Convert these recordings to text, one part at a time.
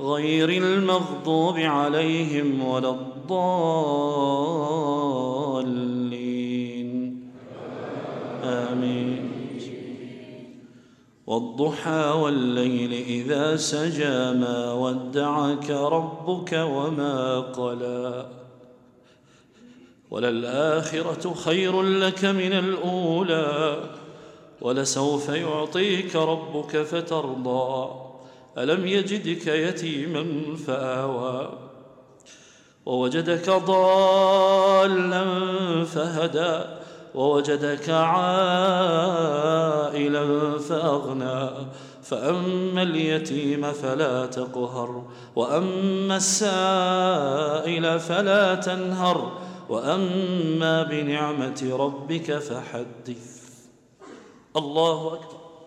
غير المغضوب عليهم ولا الضالين. آمين. والضحى والليل إذا سجى ما ودعك ربك وما قلى. وللآخرة خير لك من الأولى. ولسوف يعطيك ربك فترضى. ألم يجدك يتيما فآوى ووجدك ضالا فهدى ووجدك عائلا فأغنى فأما اليتيم فلا تقهر وأما السائل فلا تنهر وأما بنعمة ربك فحدث الله أكبر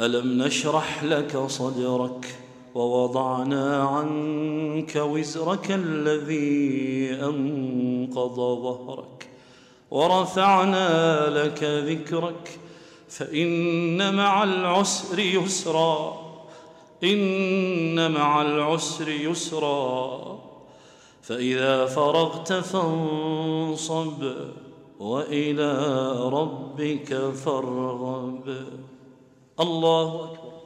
ألم نشرح لك صدرك ووضعنا عنك وزرك الذي أنقض ظهرك ورفعنا لك ذكرك فإن مع العسر يسرا إن مع العسر يسرا فإذا فرغت فانصب وإلى ربك فارغب الله أكبر.